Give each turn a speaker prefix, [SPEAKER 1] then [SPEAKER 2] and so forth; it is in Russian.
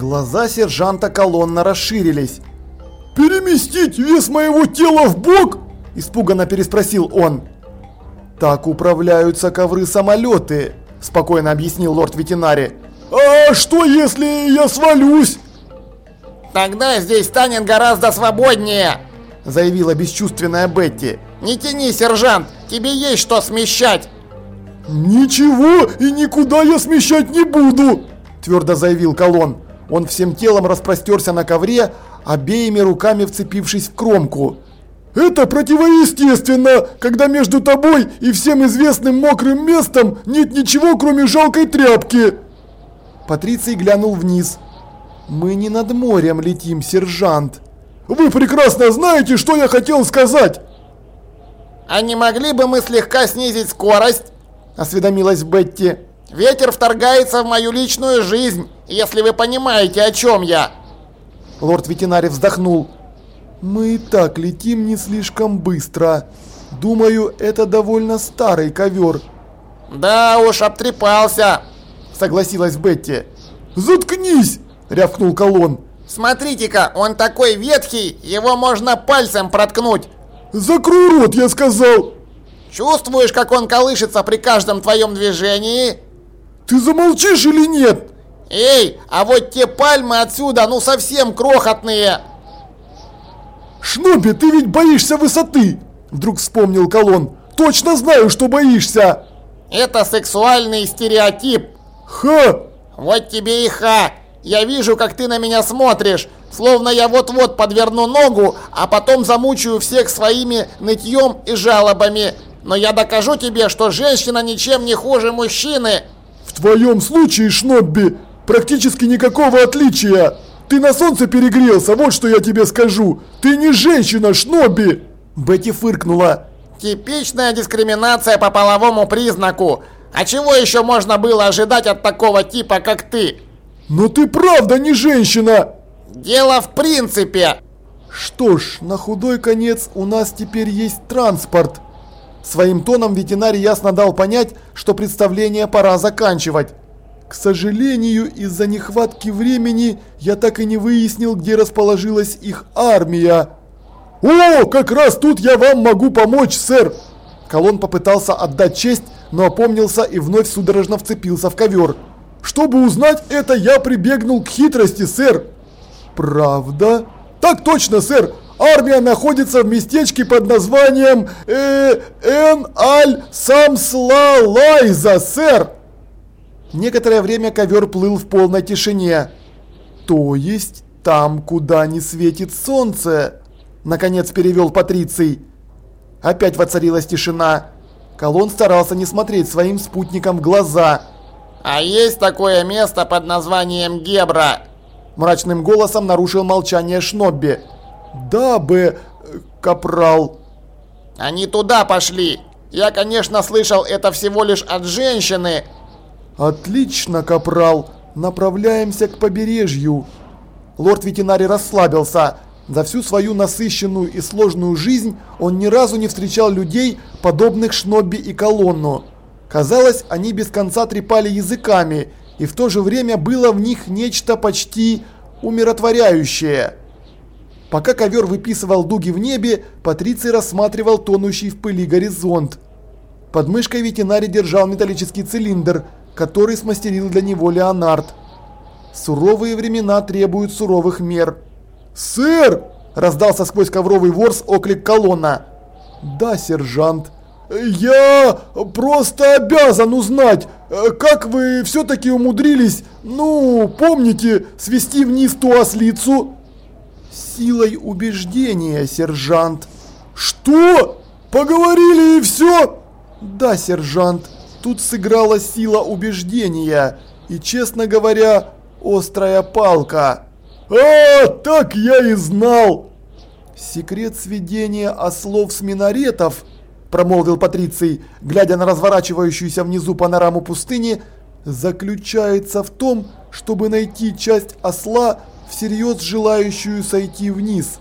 [SPEAKER 1] Глаза сержанта колонна расширились.
[SPEAKER 2] «Переместить вес моего тела в бок?»
[SPEAKER 1] – испуганно переспросил он. «Так управляются ковры-самолеты», – спокойно объяснил лорд ветеринари.
[SPEAKER 2] «А что, если я свалюсь?»
[SPEAKER 3] «Тогда здесь станет гораздо свободнее», –
[SPEAKER 1] заявила бесчувственная Бетти.
[SPEAKER 3] «Не тяни, сержант, тебе есть что смещать!»
[SPEAKER 2] «Ничего и никуда я смещать не буду!»
[SPEAKER 1] – твердо заявил Колон. Он всем телом распростерся на ковре, обеими руками вцепившись в кромку.
[SPEAKER 2] «Это противоестественно, когда между тобой и всем известным мокрым местом нет ничего, кроме жалкой тряпки!»
[SPEAKER 1] Патриций глянул вниз. «Мы не над морем летим, сержант!»
[SPEAKER 2] «Вы прекрасно знаете, что я хотел сказать!»
[SPEAKER 3] «А не могли бы мы слегка снизить скорость?» – осведомилась Бетти. «Ветер вторгается в мою личную жизнь, если вы понимаете, о чем я!»
[SPEAKER 1] Лорд ветеринарий вздохнул. «Мы и так летим не слишком быстро. Думаю, это довольно старый ковер».
[SPEAKER 3] «Да уж, обтрепался», —
[SPEAKER 1] согласилась Бетти.
[SPEAKER 2] «Заткнись!» — рявкнул Колон.
[SPEAKER 3] «Смотрите-ка, он такой ветхий, его можно пальцем проткнуть».
[SPEAKER 2] «Закрой рот, я сказал!»
[SPEAKER 3] «Чувствуешь, как он колышется при каждом твоем движении?»
[SPEAKER 2] «Ты замолчишь или нет?»
[SPEAKER 3] «Эй, а вот те пальмы отсюда, ну совсем крохотные!»
[SPEAKER 2] «Шнобби, ты ведь боишься высоты!» Вдруг вспомнил Колон. «Точно знаю, что боишься!»
[SPEAKER 3] «Это сексуальный стереотип!»
[SPEAKER 2] «Ха!»
[SPEAKER 3] «Вот тебе и ха! Я вижу, как ты на меня смотришь, словно я вот-вот подверну ногу, а потом замучаю всех своими нытьем и жалобами. Но я докажу тебе, что женщина ничем не хуже мужчины!»
[SPEAKER 2] «В твоем случае, Шнобби, практически никакого отличия. Ты на солнце перегрелся, вот что я тебе скажу. Ты не женщина, Шноби.
[SPEAKER 1] Бетти фыркнула.
[SPEAKER 3] Типичная дискриминация по половому признаку. А чего еще можно было ожидать от такого типа, как ты?
[SPEAKER 2] Но ты правда не женщина.
[SPEAKER 3] Дело в принципе.
[SPEAKER 1] Что ж, на худой конец у нас теперь есть транспорт. Своим тоном ветеринарий ясно дал понять, что представление пора заканчивать. К сожалению, из-за нехватки времени я так и не выяснил, где расположилась их армия.
[SPEAKER 2] «О, как раз тут я вам могу помочь, сэр!»
[SPEAKER 1] Колон попытался отдать честь, но опомнился и вновь судорожно вцепился в ковер.
[SPEAKER 2] «Чтобы узнать это, я прибегнул к хитрости, сэр!»
[SPEAKER 1] «Правда?»
[SPEAKER 2] «Так точно, сэр! Армия находится в местечке под названием э, Эн-Аль-Самслалайза, сэр!»
[SPEAKER 1] Некоторое время ковер плыл в полной тишине. То есть там, куда не светит солнце? Наконец перевел Патриций. Опять воцарилась тишина. Колон старался не смотреть своим спутникам в глаза.
[SPEAKER 3] «А есть такое место под названием Гебра?»
[SPEAKER 1] Мрачным голосом нарушил молчание Шнобби. «Да бы, капрал».
[SPEAKER 3] «Они туда пошли. Я, конечно, слышал это всего лишь от женщины,
[SPEAKER 1] «Отлично, капрал! Направляемся к побережью!» Лорд ветеринарий расслабился. За всю свою насыщенную и сложную жизнь он ни разу не встречал людей, подобных Шнобби и Колонну. Казалось, они без конца трепали языками, и в то же время было в них нечто почти умиротворяющее. Пока ковер выписывал дуги в небе, Патриций рассматривал тонущий в пыли горизонт. Под мышкой ветеринарий держал металлический цилиндр – который смастерил для него Леонард. Суровые времена требуют суровых мер.
[SPEAKER 2] «Сэр!» – раздался сквозь ковровый ворс оклик колонна.
[SPEAKER 1] «Да, сержант».
[SPEAKER 2] «Я просто обязан узнать, как вы все-таки умудрились, ну, помните, свести вниз ту ослицу?»
[SPEAKER 1] «Силой убеждения, сержант».
[SPEAKER 2] «Что? Поговорили и все?»
[SPEAKER 1] «Да, сержант». Тут сыграла сила убеждения и, честно говоря, острая палка.
[SPEAKER 2] «А, так я и знал!»
[SPEAKER 1] «Секрет сведения ослов с минаретов», – промолвил Патриций, глядя на разворачивающуюся внизу панораму пустыни, «заключается в том, чтобы найти часть осла, всерьез желающую сойти вниз».